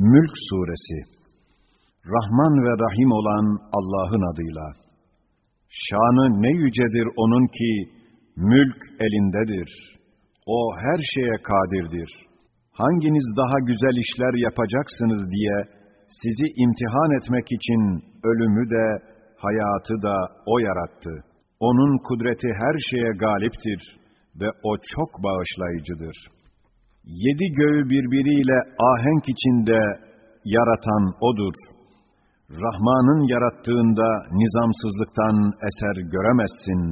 Mülk Suresi Rahman ve Rahim olan Allah'ın adıyla. Şanı ne yücedir O'nun ki, mülk elindedir. O her şeye kadirdir. Hanginiz daha güzel işler yapacaksınız diye, sizi imtihan etmek için ölümü de, hayatı da O yarattı. O'nun kudreti her şeye galiptir ve O çok bağışlayıcıdır. Yedi göğü birbiriyle ahenk içinde yaratan O'dur. Rahman'ın yarattığında nizamsızlıktan eser göremezsin.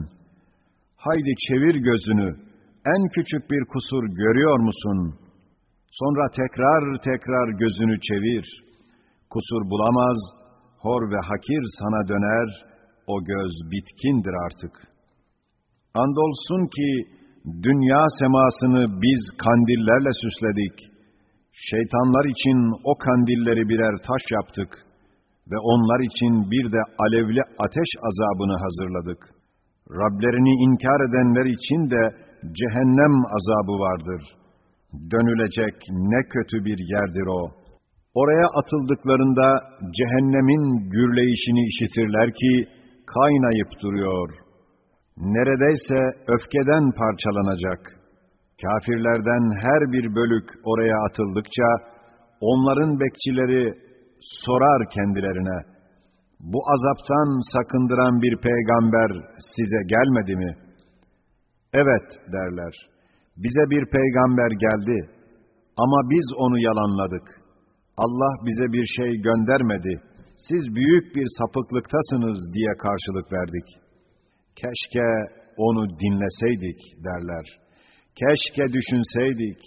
Haydi çevir gözünü, en küçük bir kusur görüyor musun? Sonra tekrar tekrar gözünü çevir. Kusur bulamaz, hor ve hakir sana döner, o göz bitkindir artık. Andolsun ki, dünya semasını biz kandillerle süsledik. Şeytanlar için o kandilleri birer taş yaptık ve onlar için bir de alevli ateş azabını hazırladık. Rablerini inkar edenler için de cehennem azabı vardır. Dönülecek ne kötü bir yerdir o. Oraya atıldıklarında cehennemin gürleyişini işitirler ki kaynayıp duruyor.'' Neredeyse öfkeden parçalanacak. Kafirlerden her bir bölük oraya atıldıkça, onların bekçileri sorar kendilerine, bu azaptan sakındıran bir peygamber size gelmedi mi? Evet derler, bize bir peygamber geldi ama biz onu yalanladık. Allah bize bir şey göndermedi, siz büyük bir sapıklıktasınız diye karşılık verdik.'' Keşke onu dinleseydik derler. Keşke düşünseydik,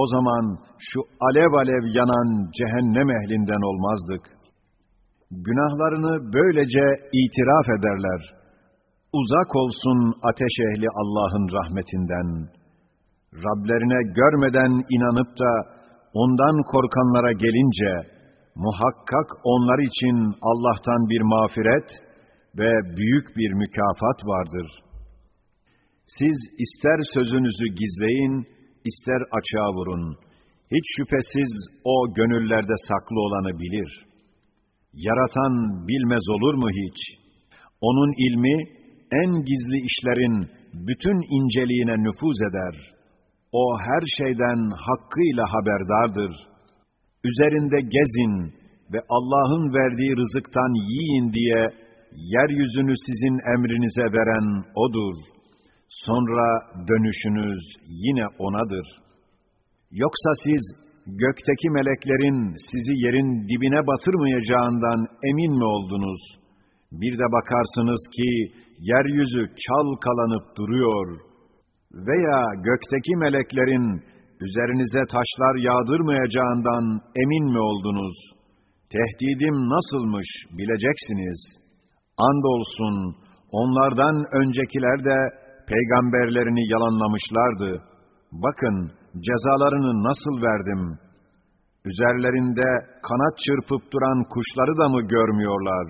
o zaman şu alev alev yanan cehennem ehlinden olmazdık. Günahlarını böylece itiraf ederler. Uzak olsun ateş ehli Allah'ın rahmetinden. Rablerine görmeden inanıp da ondan korkanlara gelince, muhakkak onlar için Allah'tan bir mağfiret, ve büyük bir mükafat vardır. Siz ister sözünüzü gizleyin, ister açığa vurun. Hiç şüphesiz o gönüllerde saklı olanı bilir. Yaratan bilmez olur mu hiç? Onun ilmi en gizli işlerin bütün inceliğine nüfuz eder. O her şeyden hakkıyla haberdardır. Üzerinde gezin ve Allah'ın verdiği rızıktan yiyin diye yeryüzünü sizin emrinize veren O'dur. Sonra dönüşünüz yine O'nadır. Yoksa siz gökteki meleklerin sizi yerin dibine batırmayacağından emin mi oldunuz? Bir de bakarsınız ki yeryüzü çalkalanıp duruyor. Veya gökteki meleklerin üzerinize taşlar yağdırmayacağından emin mi oldunuz? Tehdidim nasılmış bileceksiniz.'' Andolsun onlardan öncekiler de peygamberlerini yalanlamışlardı. Bakın cezalarını nasıl verdim. Üzerlerinde kanat çırpıp duran kuşları da mı görmüyorlar?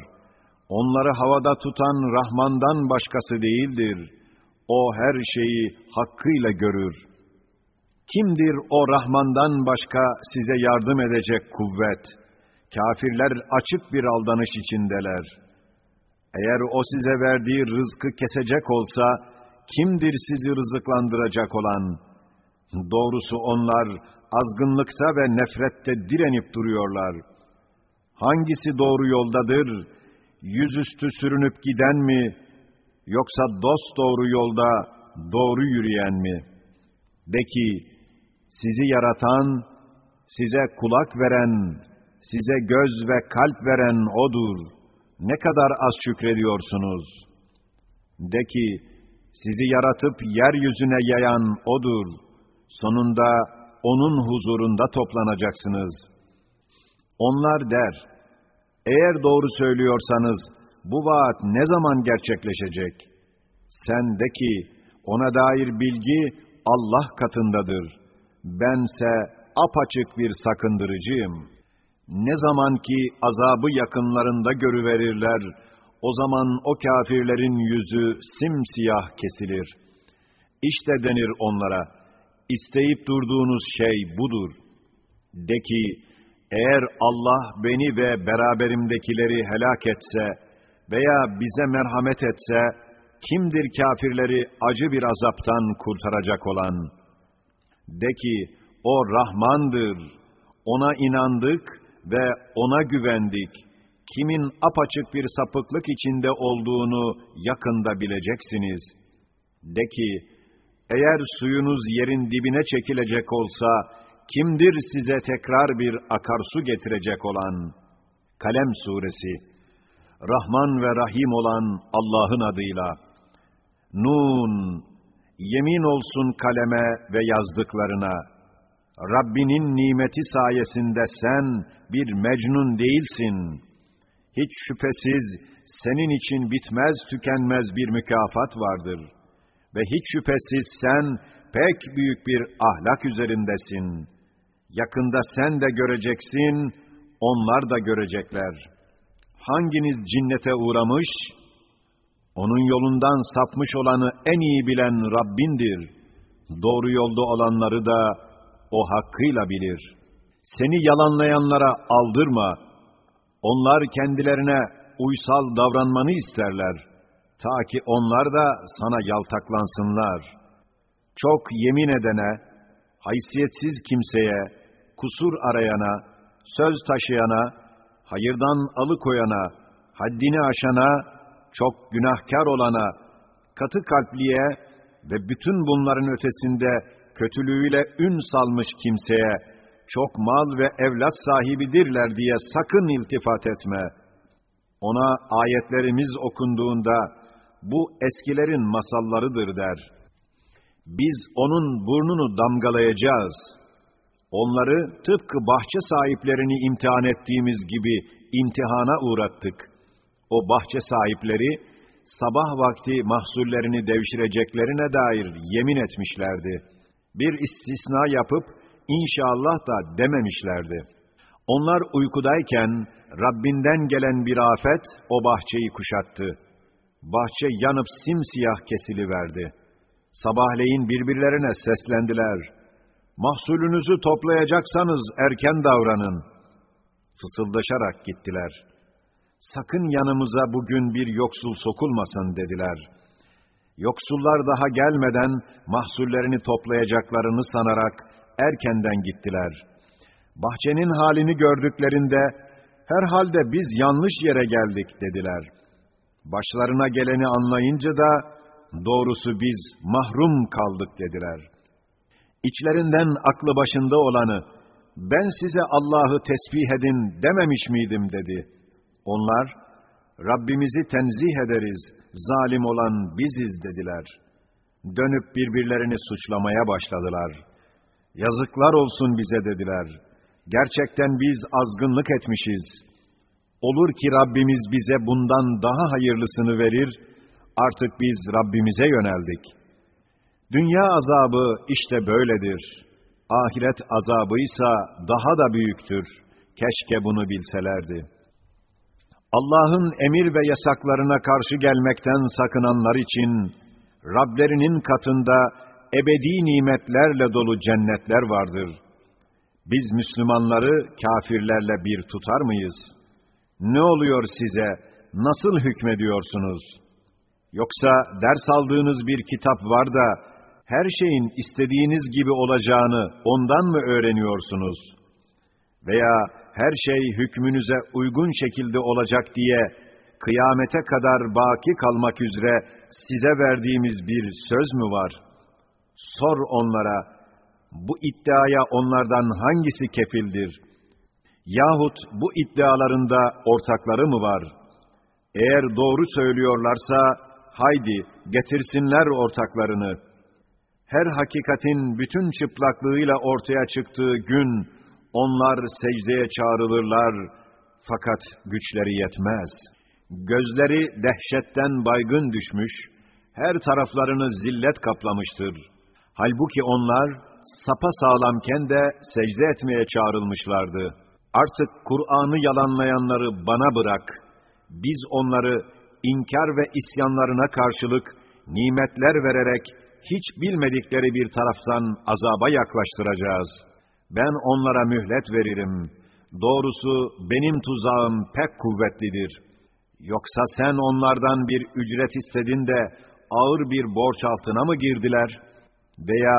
Onları havada tutan Rahman'dan başkası değildir. O her şeyi hakkıyla görür. Kimdir o Rahman'dan başka size yardım edecek kuvvet? Kafirler açık bir aldanış içindeler.'' Eğer o size verdiği rızkı kesecek olsa, kimdir sizi rızıklandıracak olan? Doğrusu onlar azgınlıkta ve nefrette direnip duruyorlar. Hangisi doğru yoldadır? Yüzüstü sürünüp giden mi? Yoksa dost doğru yolda doğru yürüyen mi? De ki, sizi yaratan, size kulak veren, size göz ve kalp veren O'dur.'' Ne kadar az şükrediyorsunuz. De ki, sizi yaratıp yeryüzüne yayan O'dur. Sonunda O'nun huzurunda toplanacaksınız. Onlar der, eğer doğru söylüyorsanız bu vaat ne zaman gerçekleşecek? Sen de ki, ona dair bilgi Allah katındadır. Bense apaçık bir sakındırıcıyım.'' Ne zaman ki azabı yakınlarında görüverirler, o zaman o kafirlerin yüzü simsiyah kesilir. İşte denir onlara, isteyip durduğunuz şey budur. De ki, Eğer Allah beni ve beraberimdekileri helak etse veya bize merhamet etse, kimdir kafirleri acı bir azaptan kurtaracak olan? De ki, o Rahmandır, ona inandık ve ona güvendik. Kimin apaçık bir sapıklık içinde olduğunu yakında bileceksiniz. De ki, eğer suyunuz yerin dibine çekilecek olsa, kimdir size tekrar bir akarsu getirecek olan? Kalem Suresi Rahman ve Rahim olan Allah'ın adıyla. Nun, yemin olsun kaleme ve yazdıklarına. Rabbinin nimeti sayesinde sen bir mecnun değilsin. Hiç şüphesiz senin için bitmez tükenmez bir mükafat vardır. Ve hiç şüphesiz sen pek büyük bir ahlak üzerindesin. Yakında sen de göreceksin, onlar da görecekler. Hanginiz cinnete uğramış, onun yolundan sapmış olanı en iyi bilen Rabbindir. Doğru yolda olanları da o hakkıyla bilir. Seni yalanlayanlara aldırma. Onlar kendilerine uysal davranmanı isterler. Ta ki onlar da sana yaltaklansınlar. Çok yemin edene, haysiyetsiz kimseye, kusur arayana, söz taşıyana, hayırdan alıkoyana, haddini aşana, çok günahkar olana, katı kalpliye ve bütün bunların ötesinde kötülüğüyle ün salmış kimseye, çok mal ve evlat sahibidirler diye sakın iltifat etme. Ona ayetlerimiz okunduğunda, bu eskilerin masallarıdır der. Biz onun burnunu damgalayacağız. Onları tıpkı bahçe sahiplerini imtihan ettiğimiz gibi imtihana uğrattık. O bahçe sahipleri, sabah vakti mahsullerini devşireceklerine dair yemin etmişlerdi. Bir istisna yapıp, inşallah da dememişlerdi. Onlar uykudayken, Rabbinden gelen bir afet o bahçeyi kuşattı. Bahçe yanıp simsiyah kesiliverdi. Sabahleyin birbirlerine seslendiler. Mahsulünüzü toplayacaksanız erken davranın. Fısıldaşarak gittiler. Sakın yanımıza bugün bir yoksul sokulmasın dediler. Yoksullar daha gelmeden mahsullerini toplayacaklarını sanarak erkenden gittiler. Bahçenin halini gördüklerinde, herhalde biz yanlış yere geldik dediler. Başlarına geleni anlayınca da, doğrusu biz mahrum kaldık dediler. İçlerinden aklı başında olanı, ben size Allah'ı tesbih edin dememiş miydim dedi. Onlar, Rabbimizi tenzih ederiz, zalim olan biziz dediler. Dönüp birbirlerini suçlamaya başladılar. Yazıklar olsun bize dediler. Gerçekten biz azgınlık etmişiz. Olur ki Rabbimiz bize bundan daha hayırlısını verir, artık biz Rabbimize yöneldik. Dünya azabı işte böyledir. Ahiret azabıysa daha da büyüktür. Keşke bunu bilselerdi. Allah'ın emir ve yasaklarına karşı gelmekten sakınanlar için, Rablerinin katında ebedi nimetlerle dolu cennetler vardır. Biz Müslümanları kafirlerle bir tutar mıyız? Ne oluyor size? Nasıl hükmediyorsunuz? Yoksa ders aldığınız bir kitap var da, her şeyin istediğiniz gibi olacağını ondan mı öğreniyorsunuz? Veya her şey hükmünüze uygun şekilde olacak diye, kıyamete kadar baki kalmak üzere size verdiğimiz bir söz mü var? Sor onlara, bu iddiaya onlardan hangisi kefildir? Yahut bu iddialarında ortakları mı var? Eğer doğru söylüyorlarsa, haydi getirsinler ortaklarını. Her hakikatin bütün çıplaklığıyla ortaya çıktığı gün, onlar secdeye çağrılırlar, fakat güçleri yetmez. Gözleri dehşetten baygın düşmüş, her taraflarını zillet kaplamıştır. Halbuki onlar sapa sağlamken de secde etmeye çağrılmışlardı. Artık Kur'an'ı yalanlayanları bana bırak. Biz onları inkar ve isyanlarına karşılık nimetler vererek hiç bilmedikleri bir taraftan azaba yaklaştıracağız. Ben onlara mühlet veririm. Doğrusu benim tuzağım pek kuvvetlidir. Yoksa sen onlardan bir ücret istedin de ağır bir borç altına mı girdiler? Veya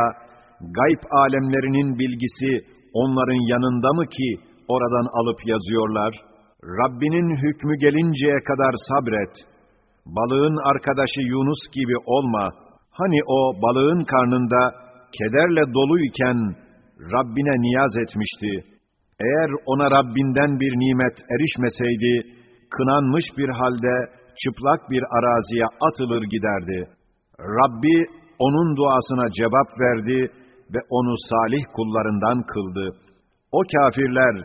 gayb alemlerinin bilgisi onların yanında mı ki oradan alıp yazıyorlar? Rabbinin hükmü gelinceye kadar sabret. Balığın arkadaşı Yunus gibi olma. Hani o balığın karnında kederle doluyken Rabbine niyaz etmişti. Eğer ona Rabbinden bir nimet erişmeseydi, kınanmış bir halde çıplak bir araziye atılır giderdi. Rabbi onun duasına cevap verdi ve onu salih kullarından kıldı. O kafirler,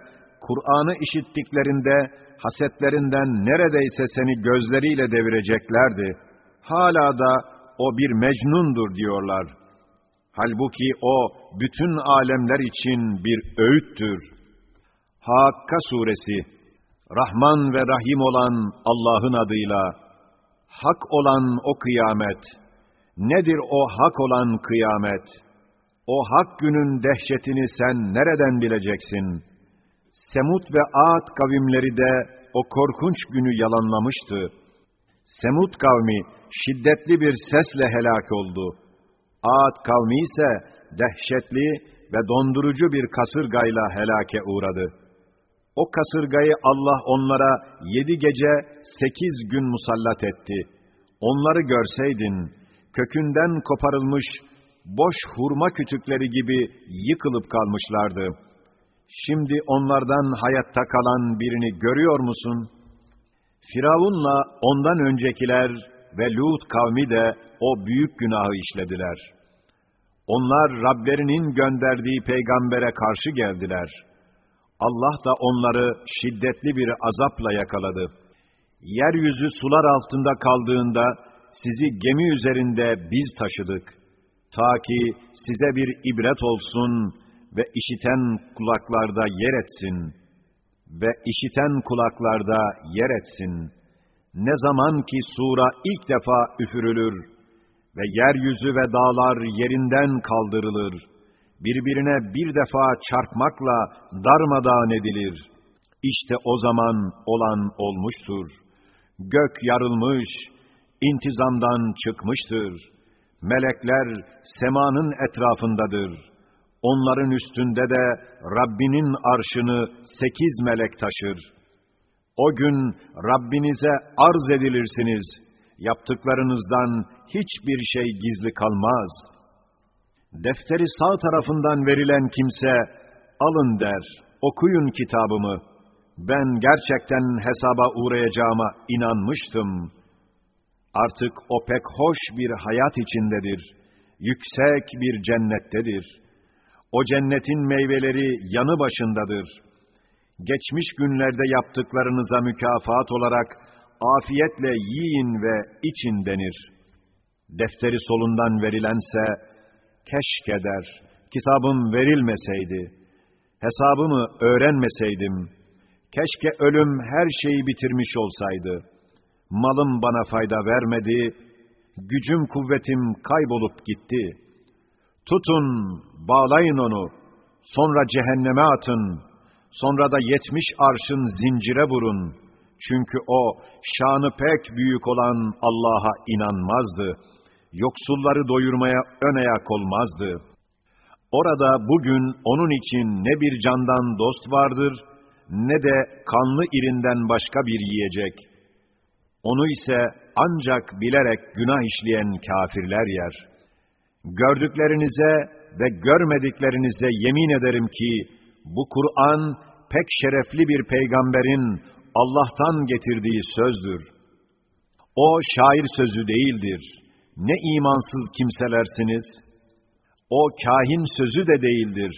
Kur'an'ı işittiklerinde hasetlerinden neredeyse seni gözleriyle devireceklerdi. Hala da o bir mecnundur diyorlar. Halbuki o bütün alemler için bir öğüttür. Hakka suresi Rahman ve Rahim olan Allah'ın adıyla hak olan o kıyamet nedir o hak olan kıyamet? O hak günün dehşetini sen nereden bileceksin? Semud ve Ad kavimleri de o korkunç günü yalanlamıştı. Semud kavmi şiddetli bir sesle helak oldu. Ad kavmi ise dehşetli ve dondurucu bir kasırgayla helake uğradı. O kasırgayı Allah onlara yedi gece sekiz gün musallat etti. Onları görseydin, kökünden koparılmış, boş hurma kütükleri gibi yıkılıp kalmışlardı.'' Şimdi onlardan hayatta kalan birini görüyor musun? Firavunla ondan öncekiler ve Lut kavmi de o büyük günahı işlediler. Onlar Rablerinin gönderdiği peygambere karşı geldiler. Allah da onları şiddetli bir azapla yakaladı. Yeryüzü sular altında kaldığında sizi gemi üzerinde biz taşıdık. Ta ki size bir ibret olsun ve işiten kulaklarda yer etsin ve işiten kulaklarda yer etsin. Ne zaman ki sura ilk defa üfürülür ve yeryüzü ve dağlar yerinden kaldırılır, birbirine bir defa çarpmakla darmadağın edilir. İşte o zaman olan olmuştur. Gök yarılmış, intizamdan çıkmıştır. Melekler semanın etrafındadır.'' Onların üstünde de Rabbinin arşını sekiz melek taşır. O gün Rabbinize arz edilirsiniz. Yaptıklarınızdan hiçbir şey gizli kalmaz. Defteri sağ tarafından verilen kimse, alın der, okuyun kitabımı. Ben gerçekten hesaba uğrayacağıma inanmıştım. Artık o pek hoş bir hayat içindedir. Yüksek bir cennettedir.'' O cennetin meyveleri yanı başındadır. Geçmiş günlerde yaptıklarınıza mükafat olarak afiyetle yiyin ve için denir. Defteri solundan verilense, keşke der, kitabım verilmeseydi, hesabımı öğrenmeseydim, keşke ölüm her şeyi bitirmiş olsaydı, malım bana fayda vermedi, gücüm kuvvetim kaybolup gitti.'' Tutun, bağlayın onu, sonra cehenneme atın, sonra da yetmiş arşın zincire vurun. Çünkü o, şanı pek büyük olan Allah'a inanmazdı. Yoksulları doyurmaya ön ayak olmazdı. Orada bugün onun için ne bir candan dost vardır, ne de kanlı irinden başka bir yiyecek. Onu ise ancak bilerek günah işleyen kafirler yer.'' Gördüklerinize ve görmediklerinize yemin ederim ki, bu Kur'an pek şerefli bir peygamberin Allah'tan getirdiği sözdür. O şair sözü değildir. Ne imansız kimselersiniz. O kahin sözü de değildir.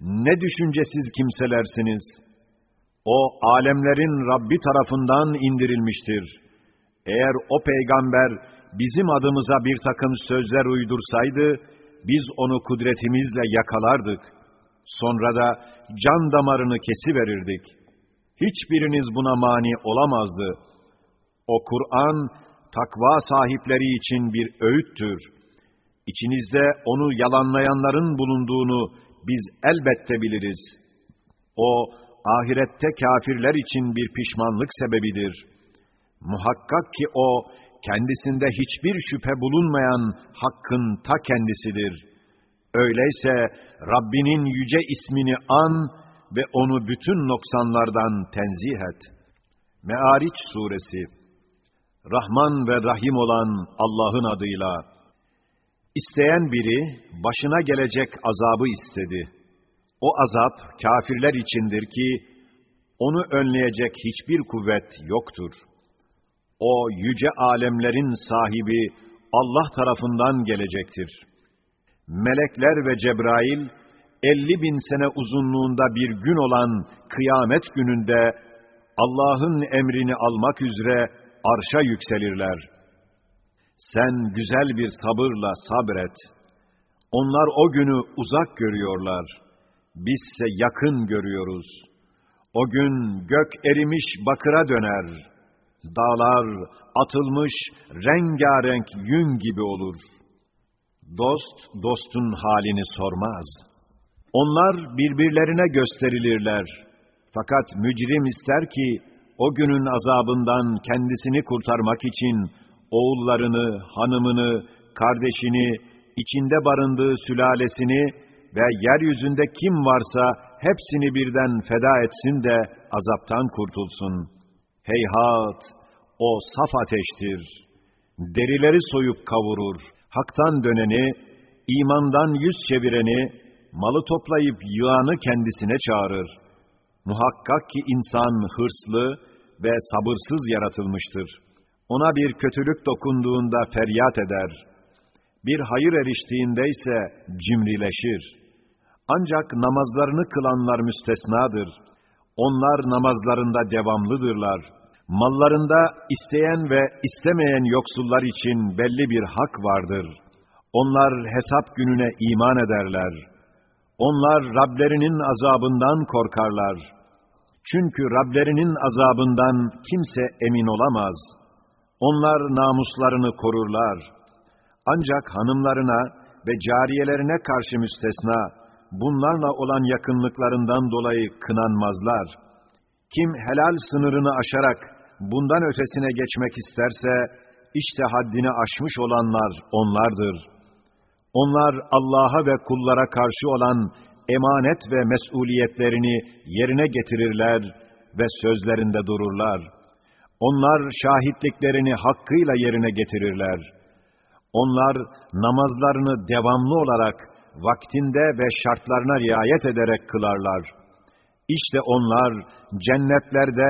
Ne düşüncesiz kimselersiniz. O alemlerin Rabbi tarafından indirilmiştir. Eğer o peygamber bizim adımıza bir takım sözler uydursaydı, biz onu kudretimizle yakalardık. Sonra da can damarını kesiverirdik. Hiçbiriniz buna mani olamazdı. O Kur'an, takva sahipleri için bir öğüttür. İçinizde onu yalanlayanların bulunduğunu biz elbette biliriz. O, ahirette kafirler için bir pişmanlık sebebidir. Muhakkak ki o, kendisinde hiçbir şüphe bulunmayan hakkın ta kendisidir. Öyleyse Rabbinin yüce ismini an ve onu bütün noksanlardan tenzih et. Me'ariç suresi Rahman ve Rahim olan Allah'ın adıyla İsteyen biri başına gelecek azabı istedi. O azap kafirler içindir ki onu önleyecek hiçbir kuvvet yoktur. O yüce alemlerin sahibi Allah tarafından gelecektir. Melekler ve Cebrail 50 bin sene uzunluğunda bir gün olan kıyamet gününde Allah'ın emrini almak üzere arşa yükselirler. Sen güzel bir sabırla sabret. Onlar o günü uzak görüyorlar. Bizse yakın görüyoruz. O gün gök erimiş bakıra döner. Dağlar atılmış rengarenk yün gibi olur. Dost, dostun halini sormaz.'' Onlar birbirlerine gösterilirler. Fakat mücrim ister ki, o günün azabından kendisini kurtarmak için, oğullarını, hanımını, kardeşini, içinde barındığı sülalesini ve yeryüzünde kim varsa hepsini birden feda etsin de azaptan kurtulsun. Heyhat, o saf ateştir. Derileri soyup kavurur. Hak'tan döneni, imandan yüz çevireni, malı toplayıp yığanı kendisine çağırır. Muhakkak ki insan hırslı ve sabırsız yaratılmıştır. Ona bir kötülük dokunduğunda feryat eder. Bir hayır eriştiğinde ise cimrileşir. Ancak namazlarını kılanlar müstesnadır. Onlar namazlarında devamlıdırlar. Mallarında isteyen ve istemeyen yoksullar için belli bir hak vardır. Onlar hesap gününe iman ederler.'' Onlar Rablerinin azabından korkarlar. Çünkü Rablerinin azabından kimse emin olamaz. Onlar namuslarını korurlar. Ancak hanımlarına ve cariyelerine karşı müstesna, bunlarla olan yakınlıklarından dolayı kınanmazlar. Kim helal sınırını aşarak bundan ötesine geçmek isterse, işte haddini aşmış olanlar onlardır.'' Onlar Allah'a ve kullara karşı olan emanet ve mesuliyetlerini yerine getirirler ve sözlerinde dururlar. Onlar şahitliklerini hakkıyla yerine getirirler. Onlar namazlarını devamlı olarak vaktinde ve şartlarına riayet ederek kılarlar. İşte onlar cennetlerde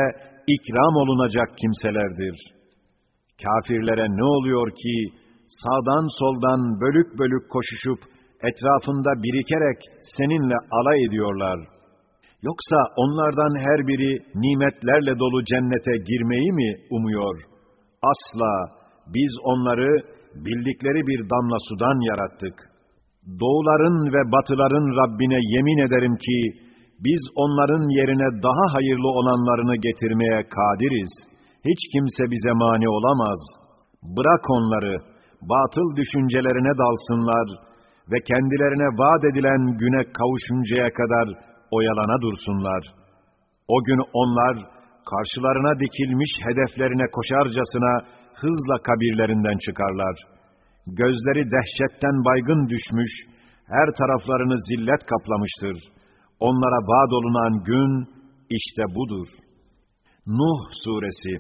ikram olunacak kimselerdir. Kafirlere ne oluyor ki, sağdan soldan bölük bölük koşuşup etrafında birikerek seninle alay ediyorlar. Yoksa onlardan her biri nimetlerle dolu cennete girmeyi mi umuyor? Asla biz onları bildikleri bir damla sudan yarattık. Doğuların ve batıların Rabbine yemin ederim ki, biz onların yerine daha hayırlı olanlarını getirmeye kadiriz. Hiç kimse bize mani olamaz. Bırak onları, batıl düşüncelerine dalsınlar ve kendilerine vaat edilen güne kavuşuncaya kadar oyalana dursunlar. O gün onlar, karşılarına dikilmiş hedeflerine koşarcasına hızla kabirlerinden çıkarlar. Gözleri dehşetten baygın düşmüş, her taraflarını zillet kaplamıştır. Onlara vaat olunan gün işte budur. Nuh Suresi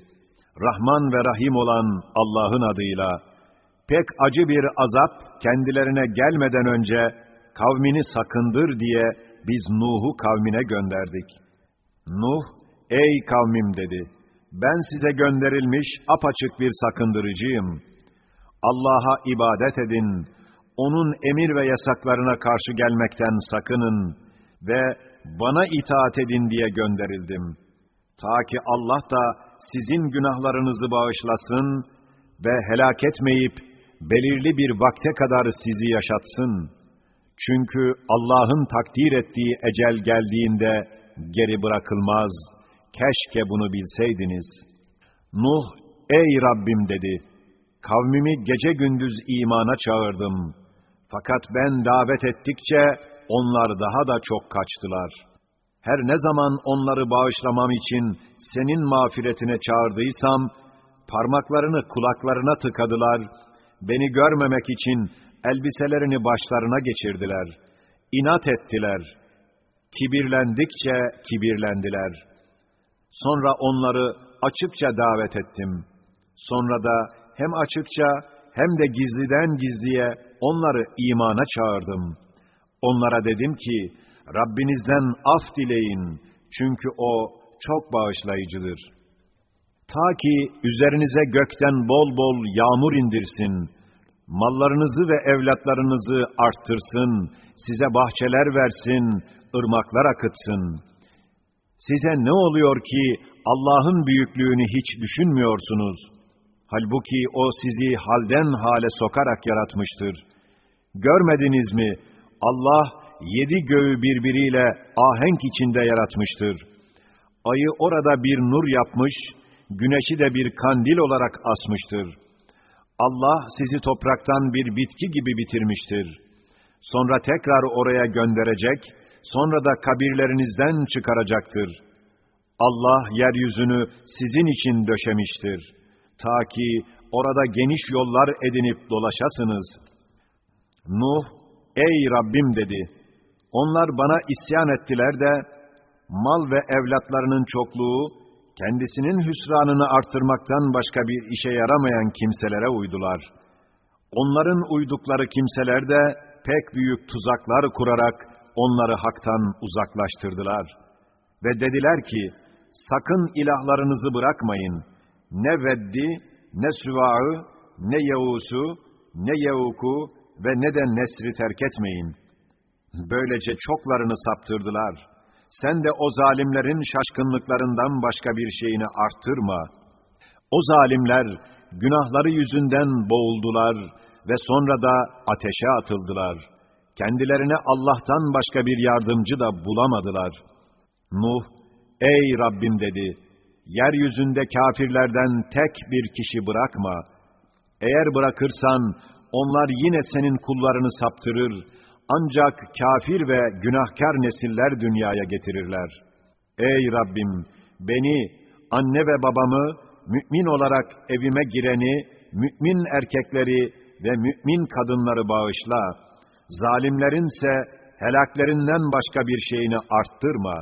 Rahman ve Rahim olan Allah'ın adıyla pek acı bir azap kendilerine gelmeden önce kavmini sakındır diye biz Nuh'u kavmine gönderdik. Nuh, ey kavmim dedi, ben size gönderilmiş apaçık bir sakındırıcıyım. Allah'a ibadet edin, onun emir ve yasaklarına karşı gelmekten sakının ve bana itaat edin diye gönderildim. Ta ki Allah da sizin günahlarınızı bağışlasın ve helak etmeyip belirli bir vakte kadar sizi yaşatsın. Çünkü Allah'ın takdir ettiği ecel geldiğinde geri bırakılmaz. Keşke bunu bilseydiniz. Nuh, ey Rabbim dedi. Kavmimi gece gündüz imana çağırdım. Fakat ben davet ettikçe onlar daha da çok kaçtılar. her ne zaman onları bağışlamam için senin mağfiretine çağırdıysam, parmaklarını kulaklarına tıkadılar, beni görmemek için elbiselerini başlarına geçirdiler, inat ettiler, kibirlendikçe kibirlendiler. Sonra onları açıkça davet ettim. Sonra da hem açıkça hem de gizliden gizliye onları imana çağırdım. Onlara dedim ki, Rabbinizden af dileyin, çünkü O çok bağışlayıcıdır. Ta ki üzerinize gökten bol bol yağmur indirsin, mallarınızı ve evlatlarınızı arttırsın, size bahçeler versin, ırmaklar akıtsın. Size ne oluyor ki Allah'ın büyüklüğünü hiç düşünmüyorsunuz? Halbuki O sizi halden hale sokarak yaratmıştır. Görmediniz mi? Allah yedi göğü birbiriyle ahenk içinde yaratmıştır. Ayı orada bir nur yapmış, güneşi de bir kandil olarak asmıştır. Allah sizi topraktan bir bitki gibi bitirmiştir. Sonra tekrar oraya gönderecek, sonra da kabirlerinizden çıkaracaktır. Allah yeryüzünü sizin için döşemiştir. Ta ki orada geniş yollar edinip dolaşasınız. Nuh, ey Rabbim dedi. Onlar bana isyan ettiler de, mal ve evlatlarının çokluğu, kendisinin hüsranını arttırmaktan başka bir işe yaramayan kimselere uydular. Onların uydukları kimseler de pek büyük tuzaklar kurarak onları haktan uzaklaştırdılar. Ve dediler ki, sakın ilahlarınızı bırakmayın. Ne Veddi, ne Süva'ı, ne Yavus'u, ne Yavuk'u ve ne de Nesri terk etmeyin. Böylece çoklarını saptırdılar. Sen de o zalimlerin şaşkınlıklarından başka bir şeyini arttırma. O zalimler günahları yüzünden boğuldular ve sonra da ateşe atıldılar. Kendilerine Allah'tan başka bir yardımcı da bulamadılar. Nuh, ey Rabbim dedi, yeryüzünde kafirlerden tek bir kişi bırakma. Eğer bırakırsan, onlar yine senin kullarını saptırır, ancak kafir ve günahkar nesiller dünyaya getirirler. Ey Rabbim, beni, anne ve babamı, mümin olarak evime gireni, mümin erkekleri ve mümin kadınları bağışla. Zalimlerinse helaklerinden başka bir şeyini arttırma.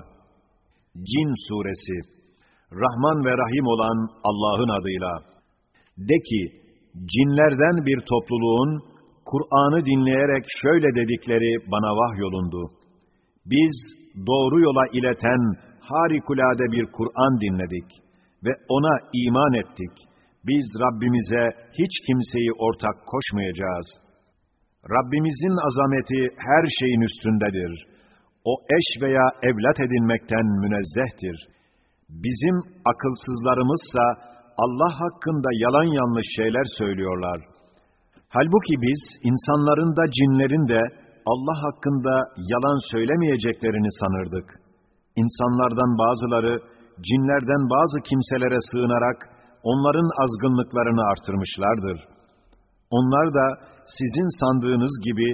Cin Suresi Rahman ve Rahim olan Allah'ın adıyla. De ki, cinlerden bir topluluğun, Kur'an'ı dinleyerek şöyle dedikleri bana vahyolundu. Biz doğru yola ileten harikulade bir Kur'an dinledik ve ona iman ettik. Biz Rabbimize hiç kimseyi ortak koşmayacağız. Rabbimizin azameti her şeyin üstündedir. O eş veya evlat edinmekten münezzehtir. Bizim akılsızlarımızsa Allah hakkında yalan yanlış şeyler söylüyorlar. Halbuki biz insanların da cinlerin de Allah hakkında yalan söylemeyeceklerini sanırdık. İnsanlardan bazıları cinlerden bazı kimselere sığınarak onların azgınlıklarını artırmışlardır. Onlar da sizin sandığınız gibi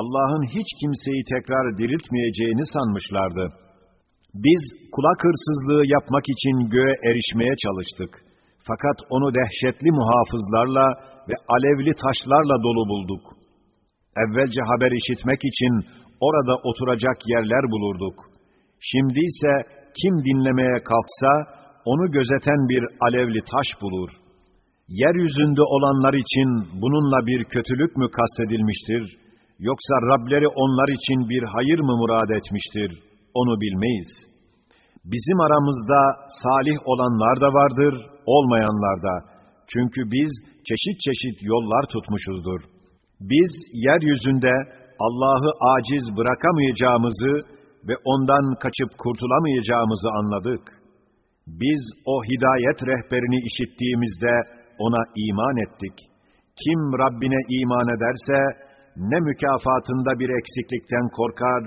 Allah'ın hiç kimseyi tekrar diriltmeyeceğini sanmışlardı. Biz kulak hırsızlığı yapmak için göğe erişmeye çalıştık. Fakat onu dehşetli muhafızlarla ve alevli taşlarla dolu bulduk. Evvelce haber işitmek için orada oturacak yerler bulurduk. Şimdi ise kim dinlemeye kalksa, onu gözeten bir alevli taş bulur. Yeryüzünde olanlar için bununla bir kötülük mü kastedilmiştir, yoksa Rableri onlar için bir hayır mı murad etmiştir, onu bilmeyiz. Bizim aramızda salih olanlar da vardır, olmayanlar da. Çünkü biz çeşit çeşit yollar tutmuşuzdur. Biz yeryüzünde Allah'ı aciz bırakamayacağımızı ve ondan kaçıp kurtulamayacağımızı anladık. Biz o hidayet rehberini işittiğimizde ona iman ettik. Kim Rabbine iman ederse ne mükafatında bir eksiklikten korkar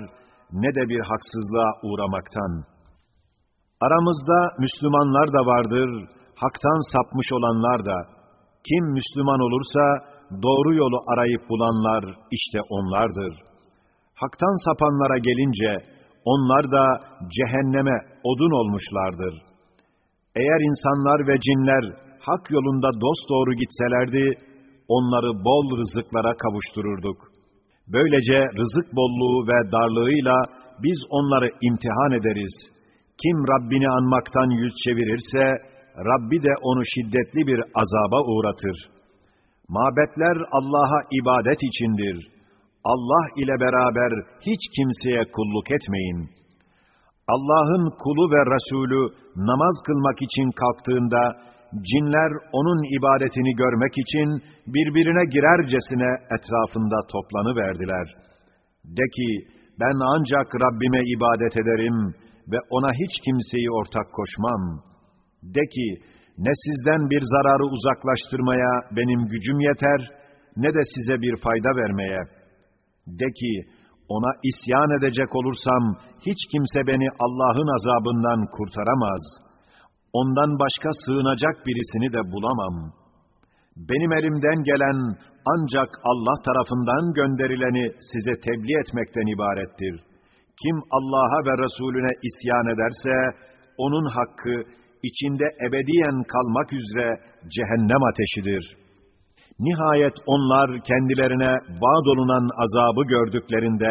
ne de bir haksızlığa uğramaktan. Aramızda Müslümanlar da vardır, haktan sapmış olanlar da. Kim Müslüman olursa doğru yolu arayıp bulanlar işte onlardır. Haktan sapanlara gelince onlar da cehenneme odun olmuşlardır. Eğer insanlar ve cinler hak yolunda dosdoğru gitselerdi, onları bol rızıklara kavuştururduk. Böylece rızık bolluğu ve darlığıyla biz onları imtihan ederiz. Kim Rabbini anmaktan yüz çevirirse, Rabbi de onu şiddetli bir azaba uğratır. Mabetler Allah'a ibadet içindir. Allah ile beraber hiç kimseye kulluk etmeyin. Allah'ın kulu ve Resulü namaz kılmak için kalktığında, cinler onun ibadetini görmek için birbirine girercesine etrafında toplanıverdiler. De ki, ben ancak Rabbime ibadet ederim ve ona hiç kimseyi ortak koşmam. De ki, ne sizden bir zararı uzaklaştırmaya benim gücüm yeter, ne de size bir fayda vermeye. De ki, ona isyan edecek olursam, hiç kimse beni Allah'ın azabından kurtaramaz. Ondan başka sığınacak birisini de bulamam. Benim elimden gelen ancak Allah tarafından gönderileni size tebliğ etmekten ibarettir. Kim Allah'a ve Resulüne isyan ederse, onun hakkı içinde ebediyen kalmak üzere cehennem ateşidir. Nihayet onlar kendilerine vaad olunan azabı gördüklerinde,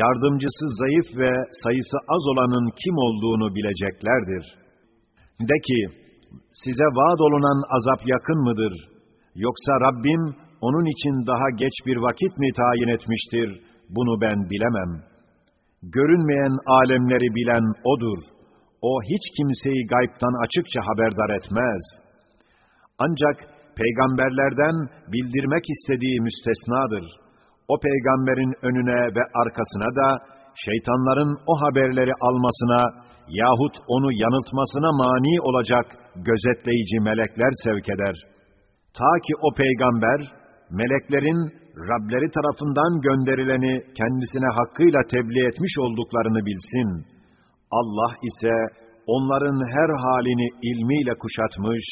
yardımcısı zayıf ve sayısı az olanın kim olduğunu bileceklerdir. De ki, size vaad olunan azap yakın mıdır? Yoksa Rabbim onun için daha geç bir vakit mi tayin etmiştir? Bunu ben bilemem. Görünmeyen alemleri bilen O'dur. O hiç kimseyi gaybtan açıkça haberdar etmez. Ancak peygamberlerden bildirmek istediği müstesnadır. O peygamberin önüne ve arkasına da şeytanların o haberleri almasına yahut onu yanıltmasına mani olacak gözetleyici melekler sevk eder. Ta ki o peygamber, meleklerin Rableri tarafından gönderileni kendisine hakkıyla tebliğ etmiş olduklarını bilsin. Allah ise onların her halini ilmiyle kuşatmış,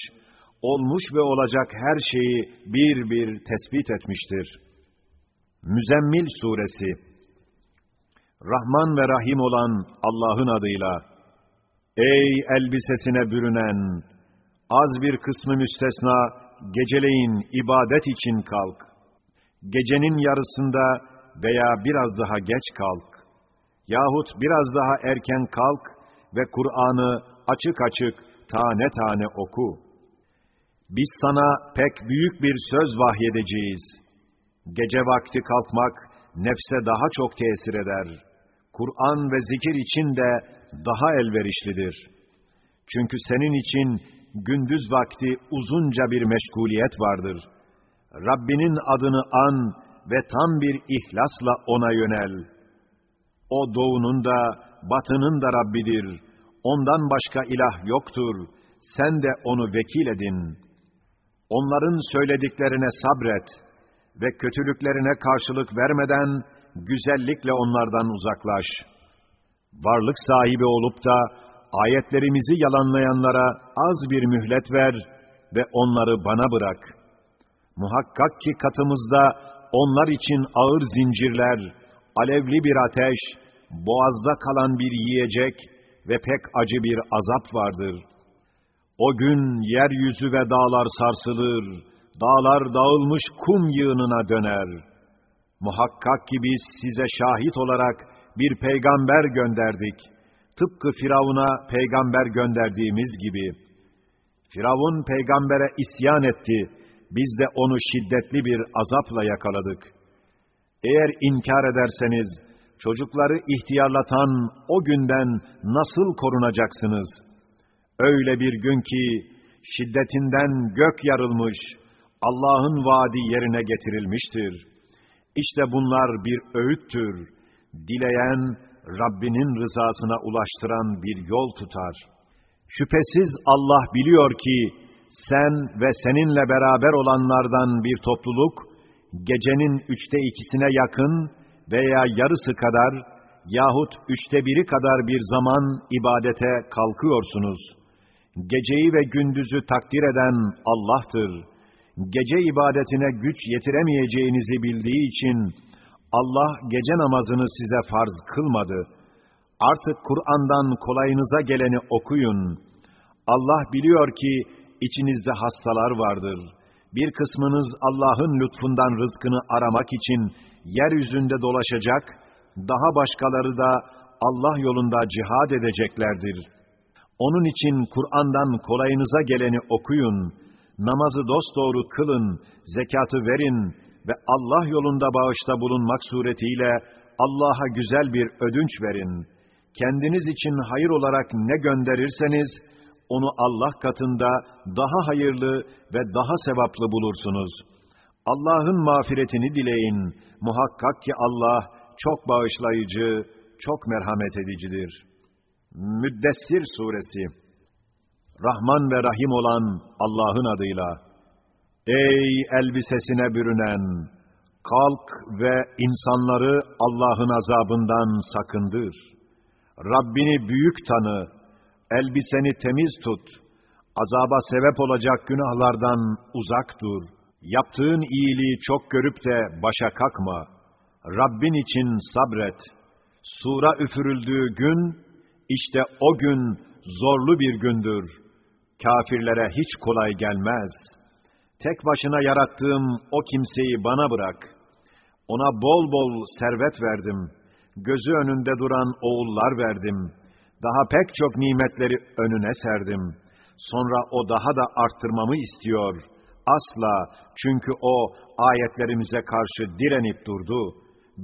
olmuş ve olacak her şeyi bir bir tespit etmiştir. Müzemmil Suresi Rahman ve Rahim olan Allah'ın adıyla Ey elbisesine bürünen! Az bir kısmı müstesna geceleyin ibadet için kalk. Gecenin yarısında veya biraz daha geç kalk. Yahut biraz daha erken kalk ve Kur'an'ı açık açık tane tane oku.'' Biz sana pek büyük bir söz vahyedeceğiz. Gece vakti kalkmak nefse daha çok tesir eder. Kur'an ve zikir için de daha elverişlidir. Çünkü senin için gündüz vakti uzunca bir meşguliyet vardır. Rabbinin adını an ve tam bir ihlasla ona yönel. O doğunun da, batının da Rabbidir. Ondan başka ilah yoktur. Sen de onu vekil edin.'' Onların söylediklerine sabret ve kötülüklerine karşılık vermeden güzellikle onlardan uzaklaş. Varlık sahibi olup da ayetlerimizi yalanlayanlara az bir mühlet ver ve onları bana bırak. Muhakkak ki katımızda onlar için ağır zincirler, alevli bir ateş, boğazda kalan bir yiyecek ve pek acı bir azap vardır.'' O gün yeryüzü ve dağlar sarsılır, dağlar dağılmış kum yığınına döner. Muhakkak ki biz size şahit olarak bir peygamber gönderdik. Tıpkı Firavun'a peygamber gönderdiğimiz gibi. Firavun peygambere isyan etti. Biz de onu şiddetli bir azapla yakaladık. Eğer inkar ederseniz, çocukları ihtiyarlatan o günden nasıl korunacaksınız?'' Öyle bir gün ki şiddetinden gök yarılmış, Allah'ın vaadi yerine getirilmiştir. İşte bunlar bir öğüttür. Dileyen Rabbinin rızasına ulaştıran bir yol tutar. Şüphesiz Allah biliyor ki sen ve seninle beraber olanlardan bir topluluk gecenin üçte ikisine yakın veya yarısı kadar yahut üçte biri kadar bir zaman ibadete kalkıyorsunuz.'' Geceyi ve gündüzü takdir eden Allah'tır. Gece ibadetine güç yetiremeyeceğinizi bildiği için Allah gece namazını size farz kılmadı. Artık Kur'an'dan kolayınıza geleni okuyun. Allah biliyor ki içinizde hastalar vardır. Bir kısmınız Allah'ın lütfundan rızkını aramak için yeryüzünde dolaşacak, daha başkaları da Allah yolunda cihad edeceklerdir. Onun için Kur'an'dan kolayınıza geleni okuyun, namazı dosdoğru kılın, zekatı verin ve Allah yolunda bağışta bulunmak suretiyle Allah'a güzel bir ödünç verin. Kendiniz için hayır olarak ne gönderirseniz, onu Allah katında daha hayırlı ve daha sevaplı bulursunuz. Allah'ın mağfiretini dileyin. Muhakkak ki Allah çok bağışlayıcı, çok merhamet edicidir. Müddessir Suresi Rahman ve Rahim olan Allah'ın adıyla Ey elbisesine bürünen! Kalk ve insanları Allah'ın azabından sakındır. Rabbini büyük tanı, elbiseni temiz tut, azaba sebep olacak günahlardan uzak dur. Yaptığın iyiliği çok görüp de başa kalkma. Rabbin için sabret. Sura üfürüldüğü gün, işte o gün zorlu bir gündür. Kafirlere hiç kolay gelmez. Tek başına yarattığım o kimseyi bana bırak. Ona bol bol servet verdim. Gözü önünde duran oğullar verdim.'' Daha pek çok nimetleri önüne serdim. Sonra o daha da arttırmamı istiyor. Asla çünkü o ayetlerimize karşı direnip durdu.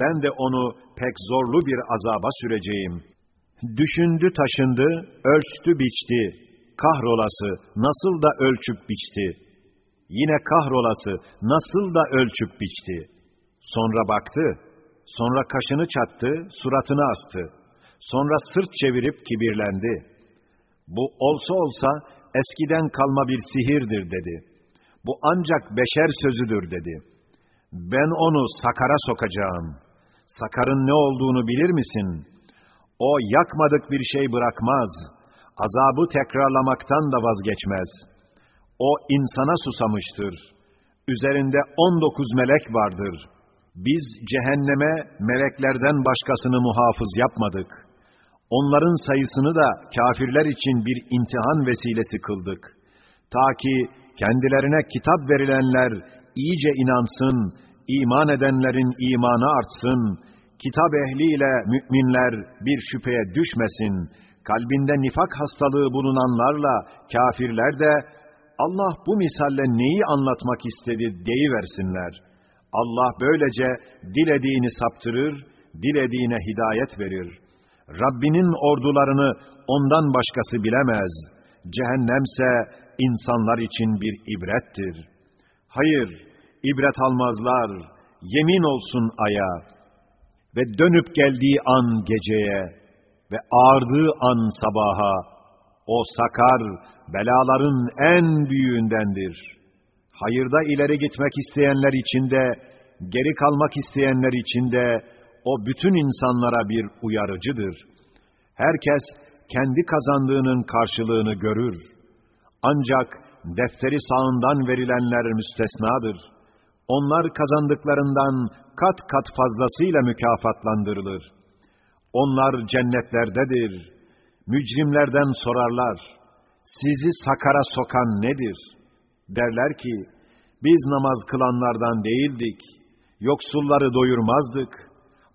Ben de onu pek zorlu bir azaba süreceğim. Düşündü taşındı, ölçtü biçti. Kahrolası nasıl da ölçüp biçti. Yine kahrolası nasıl da ölçüp biçti. Sonra baktı, sonra kaşını çattı, suratını astı.'' Sonra sırt çevirip kibirlendi. Bu olsa olsa eskiden kalma bir sihirdir dedi. Bu ancak beşer sözüdür dedi. Ben onu sakara sokacağım. Sakarın ne olduğunu bilir misin? O yakmadık bir şey bırakmaz. Azabı tekrarlamaktan da vazgeçmez. O insana susamıştır. Üzerinde on dokuz melek vardır. Biz cehenneme meleklerden başkasını muhafız yapmadık.'' Onların sayısını da kafirler için bir imtihan vesilesi kıldık. Ta ki kendilerine kitap verilenler iyice inansın, iman edenlerin imanı artsın, kitap ehliyle müminler bir şüpheye düşmesin, kalbinde nifak hastalığı bulunanlarla kafirler de Allah bu misalle neyi anlatmak istedi deyiversinler. Allah böylece dilediğini saptırır, dilediğine hidayet verir.'' Rabbinin ordularını ondan başkası bilemez. Cehennemse insanlar için bir ibrettir. Hayır, ibret almazlar. Yemin olsun aya ve dönüp geldiği an geceye ve ağırdığı an sabaha o sakar belaların en büyüğündendir. Hayırda ileri gitmek isteyenler içinde, geri kalmak isteyenler içinde o bütün insanlara bir uyarıcıdır. Herkes kendi kazandığının karşılığını görür. Ancak defteri sağından verilenler müstesnadır. Onlar kazandıklarından kat kat fazlasıyla mükafatlandırılır. Onlar cennetlerdedir. Mücrimlerden sorarlar. Sizi sakara sokan nedir? Derler ki, biz namaz kılanlardan değildik. Yoksulları doyurmazdık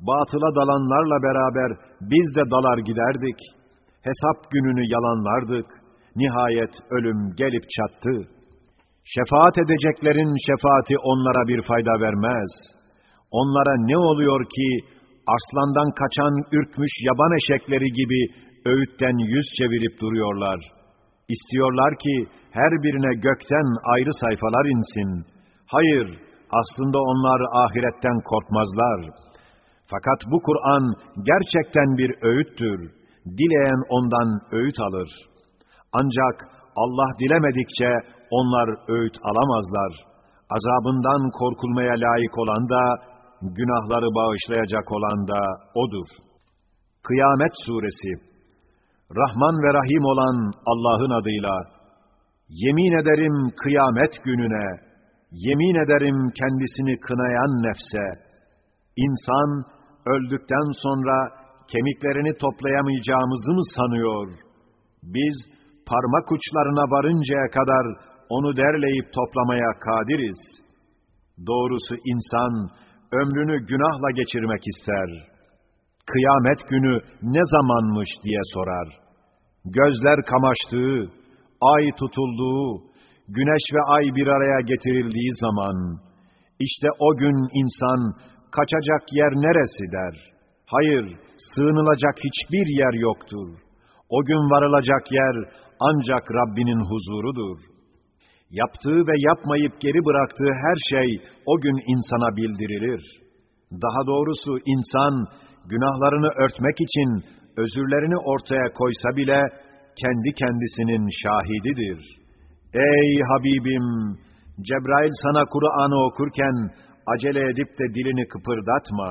batıla dalanlarla beraber biz de dalar giderdik. Hesap gününü yalanlardık. Nihayet ölüm gelip çattı. Şefaat edeceklerin şefaati onlara bir fayda vermez. Onlara ne oluyor ki arslandan kaçan ürkmüş yaban eşekleri gibi öğütten yüz çevirip duruyorlar. İstiyorlar ki her birine gökten ayrı sayfalar insin. Hayır, aslında onlar ahiretten korkmazlar.'' Fakat bu Kur'an gerçekten bir öğüttür. Dileyen ondan öğüt alır. Ancak Allah dilemedikçe onlar öğüt alamazlar. Azabından korkulmaya layık olan da, günahları bağışlayacak olan da O'dur. Kıyamet Suresi Rahman ve Rahim olan Allah'ın adıyla, Yemin ederim kıyamet gününe, yemin ederim kendisini kınayan nefse, İnsan, öldükten sonra kemiklerini toplayamayacağımızı mı sanıyor? Biz parmak uçlarına varıncaya kadar onu derleyip toplamaya kadiriz. Doğrusu insan ömrünü günahla geçirmek ister. Kıyamet günü ne zamanmış diye sorar. Gözler kamaştığı, ay tutulduğu, güneş ve ay bir araya getirildiği zaman, işte o gün insan kaçacak yer neresi der. Hayır, sığınılacak hiçbir yer yoktur. O gün varılacak yer ancak Rabbinin huzurudur. Yaptığı ve yapmayıp geri bıraktığı her şey o gün insana bildirilir. Daha doğrusu insan günahlarını örtmek için özürlerini ortaya koysa bile kendi kendisinin şahididir. Ey Habibim! Cebrail sana Kur'an'ı okurken acele edip de dilini kıpırdatma.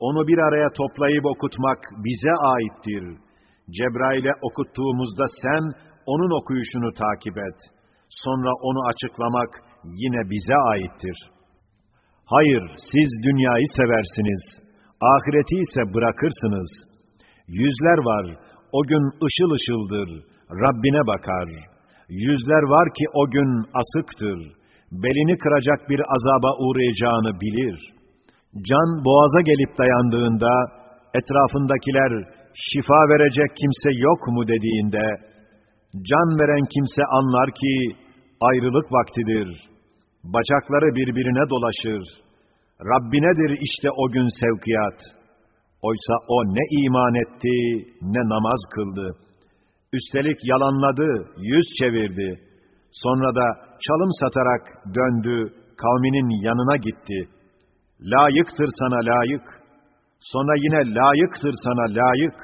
Onu bir araya toplayıp okutmak bize aittir. Cebrail'e okuttuğumuzda sen onun okuyuşunu takip et. Sonra onu açıklamak yine bize aittir. Hayır, siz dünyayı seversiniz. Ahireti ise bırakırsınız. Yüzler var, o gün ışıl ışıldır, Rabbine bakar. Yüzler var ki o gün asıktır, belini kıracak bir azaba uğrayacağını bilir. Can boğaza gelip dayandığında, etrafındakiler şifa verecek kimse yok mu dediğinde, can veren kimse anlar ki ayrılık vaktidir. Bacakları birbirine dolaşır. Rabbinedir işte o gün sevkiyat. Oysa o ne iman etti, ne namaz kıldı. Üstelik yalanladı, yüz çevirdi. Sonra da çalım satarak döndü, kavminin yanına gitti. Layıktır sana layık. Sonra yine layıktır sana layık.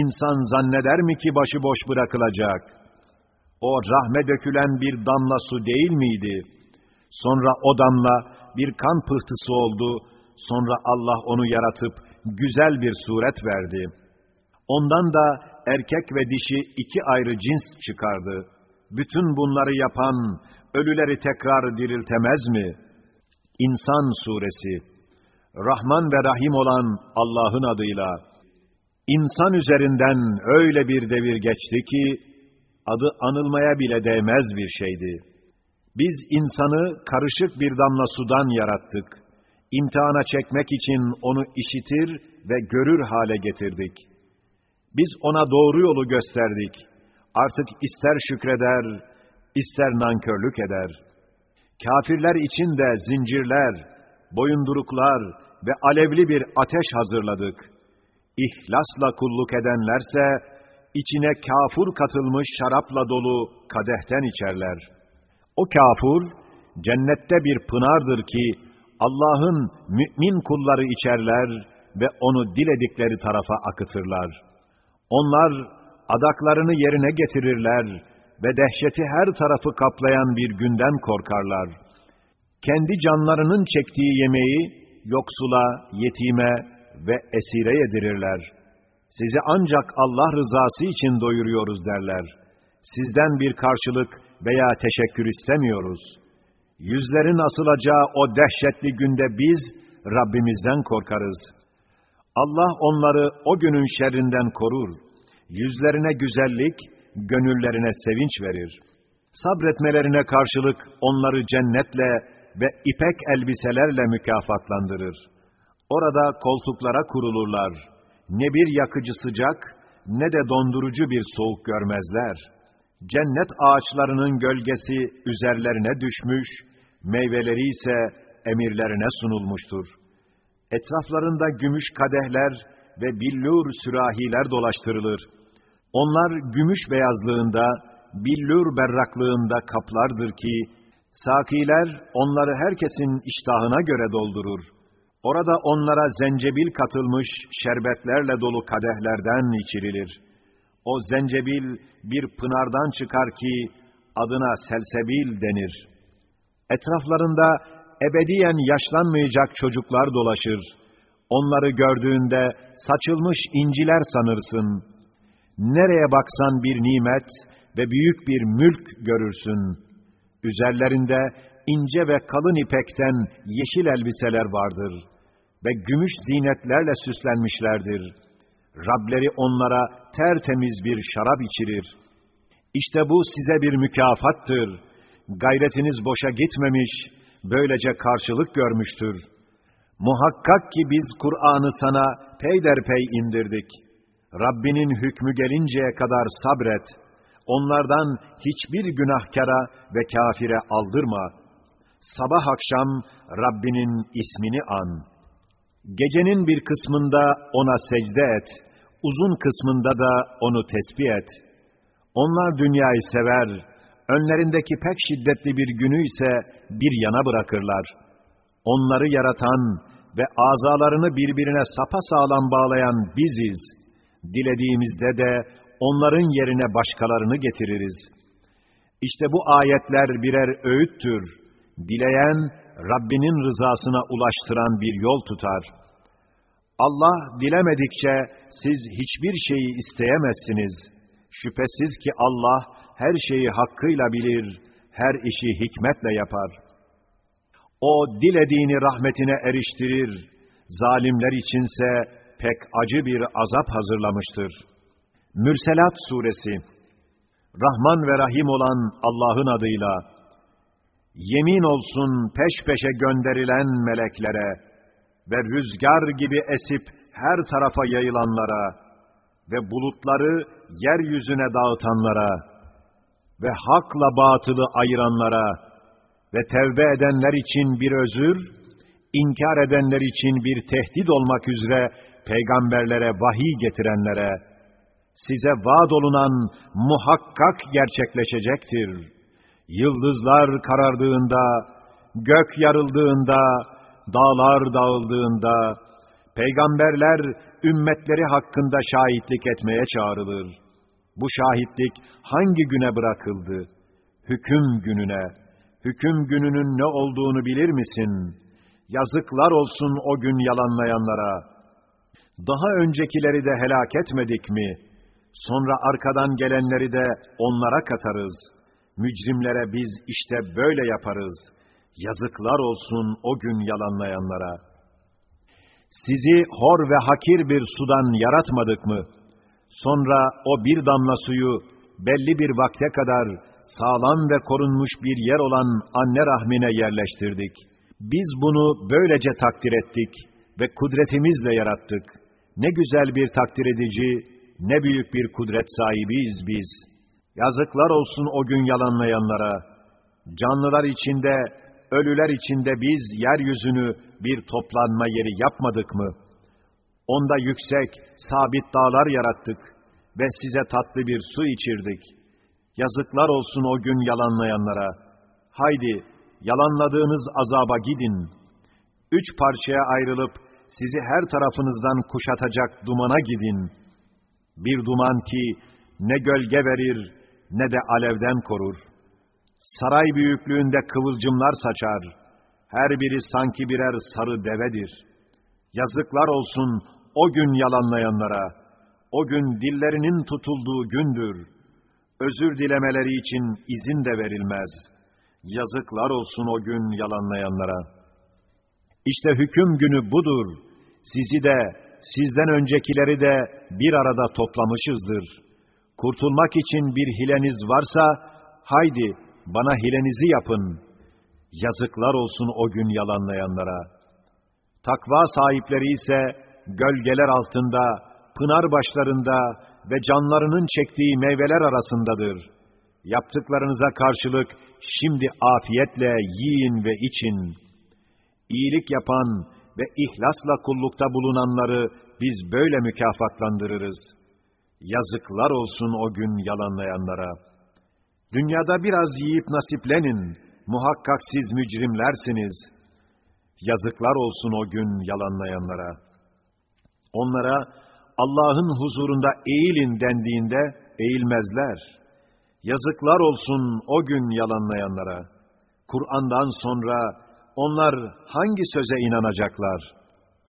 İnsan zanneder mi ki başıboş bırakılacak? O rahme dökülen bir damla su değil miydi? Sonra o damla bir kan pıhtısı oldu. Sonra Allah onu yaratıp güzel bir suret verdi. Ondan da erkek ve dişi iki ayrı cins çıkardı. Bütün bunları yapan ölüleri tekrar diriltemez mi? İnsan suresi Rahman ve Rahim olan Allah'ın adıyla İnsan üzerinden öyle bir devir geçti ki adı anılmaya bile değmez bir şeydi. Biz insanı karışık bir damla sudan yarattık. İmtihana çekmek için onu işitir ve görür hale getirdik. Biz ona doğru yolu gösterdik. Artık ister şükreder, ister nankörlük eder. Kafirler için de zincirler, boyunduruklar ve alevli bir ateş hazırladık. İhlasla kulluk edenlerse, içine kafur katılmış şarapla dolu kadehten içerler. O kafur, cennette bir pınardır ki, Allah'ın mümin kulları içerler ve onu diledikleri tarafa akıtırlar. Onlar adaklarını yerine getirirler ve dehşeti her tarafı kaplayan bir günden korkarlar. Kendi canlarının çektiği yemeği yoksula, yetime ve esire yedirirler. Sizi ancak Allah rızası için doyuruyoruz derler. Sizden bir karşılık veya teşekkür istemiyoruz. Yüzlerin asılacağı o dehşetli günde biz Rabbimizden korkarız. Allah onları o günün şerrinden korur. Yüzlerine güzellik, gönüllerine sevinç verir. Sabretmelerine karşılık onları cennetle ve ipek elbiselerle mükafatlandırır. Orada koltuklara kurulurlar. Ne bir yakıcı sıcak, ne de dondurucu bir soğuk görmezler. Cennet ağaçlarının gölgesi üzerlerine düşmüş, meyveleri ise emirlerine sunulmuştur. Etraflarında gümüş kadehler ve billur sürahiler dolaştırılır. Onlar gümüş beyazlığında, billur berraklığında kaplardır ki, sakiler onları herkesin iştahına göre doldurur. Orada onlara zencebil katılmış şerbetlerle dolu kadehlerden içirilir. O zencebil bir pınardan çıkar ki adına selsebil denir. Etraflarında ebediyen yaşlanmayacak çocuklar dolaşır. Onları gördüğünde saçılmış inciler sanırsın. Nereye baksan bir nimet ve büyük bir mülk görürsün. Üzerlerinde ince ve kalın ipekten yeşil elbiseler vardır ve gümüş zinetlerle süslenmişlerdir. Rableri onlara tertemiz bir şarap içirir. İşte bu size bir mükafattır. Gayretiniz boşa gitmemiş, böylece karşılık görmüştür. Muhakkak ki biz Kur'an'ı sana peyderpey indirdik. Rabbinin hükmü gelinceye kadar sabret. Onlardan hiçbir günahkara ve kafire aldırma. Sabah akşam Rabbinin ismini an. Gecenin bir kısmında ona secde et. Uzun kısmında da onu tesbih et. Onlar dünyayı sever, önlerindeki pek şiddetli bir günü ise bir yana bırakırlar. Onları yaratan ve azalarını birbirine sapa sağlam bağlayan biziz. Dilediğimizde de onların yerine başkalarını getiririz. İşte bu ayetler birer öğüttür. Dileyen, Rabbinin rızasına ulaştıran bir yol tutar. Allah dilemedikçe siz hiçbir şeyi isteyemezsiniz. Şüphesiz ki Allah her şeyi hakkıyla bilir, her işi hikmetle yapar. O dilediğini rahmetine eriştirir, zalimler içinse pek acı bir azap hazırlamıştır. Mürselat Suresi Rahman ve Rahim olan Allah'ın adıyla, yemin olsun peş peşe gönderilen meleklere ve rüzgar gibi esip her tarafa yayılanlara ve bulutları yeryüzüne dağıtanlara ve hakla batılı ayıranlara ve tevbe edenler için bir özür, inkar edenler için bir tehdit olmak üzere peygamberlere vahiy getirenlere, size vaad olunan muhakkak gerçekleşecektir. Yıldızlar karardığında, gök yarıldığında, dağlar dağıldığında, peygamberler ümmetleri hakkında şahitlik etmeye çağrılır. Bu şahitlik hangi güne bırakıldı? Hüküm gününe. Hüküm gününün ne olduğunu bilir misin? Yazıklar olsun o gün yalanlayanlara. Daha öncekileri de helak etmedik mi? Sonra arkadan gelenleri de onlara katarız. Mücrimlere biz işte böyle yaparız. Yazıklar olsun o gün yalanlayanlara. Sizi hor ve hakir bir sudan yaratmadık mı? Sonra o bir damla suyu belli bir vakte kadar sağlam ve korunmuş bir yer olan anne rahmine yerleştirdik. Biz bunu böylece takdir ettik ve kudretimizle yarattık. Ne güzel bir takdir edici, ne büyük bir kudret sahibiyiz biz. Yazıklar olsun o gün yalanlayanlara. Canlılar içinde, ölüler içinde biz yeryüzünü bir toplanma yeri yapmadık mı? Onda yüksek, sabit dağlar yarattık ve size tatlı bir su içirdik. Yazıklar olsun o gün yalanlayanlara. Haydi, yalanladığınız azaba gidin. Üç parçaya ayrılıp sizi her tarafınızdan kuşatacak dumana gidin. Bir duman ki ne gölge verir ne de alevden korur. Saray büyüklüğünde kıvılcımlar saçar. Her biri sanki birer sarı devedir. Yazıklar olsun o gün yalanlayanlara. O gün dillerinin tutulduğu gündür. Özür dilemeleri için izin de verilmez. Yazıklar olsun o gün yalanlayanlara. İşte hüküm günü budur. Sizi de, sizden öncekileri de bir arada toplamışızdır. Kurtulmak için bir hileniz varsa, haydi bana hilenizi yapın. Yazıklar olsun o gün yalanlayanlara. Takva sahipleri ise gölgeler altında, pınar başlarında ve canlarının çektiği meyveler arasındadır. Yaptıklarınıza karşılık şimdi afiyetle yiyin ve için. İyilik yapan ve ihlasla kullukta bulunanları biz böyle mükafatlandırırız. Yazıklar olsun o gün yalanlayanlara. Dünyada biraz yiyip nasiplenin, muhakkak siz mücrimlersiniz. Yazıklar olsun o gün yalanlayanlara. Onlara Allah'ın huzurunda eğilin dendiğinde eğilmezler. Yazıklar olsun o gün yalanlayanlara. Kur'an'dan sonra onlar hangi söze inanacaklar?'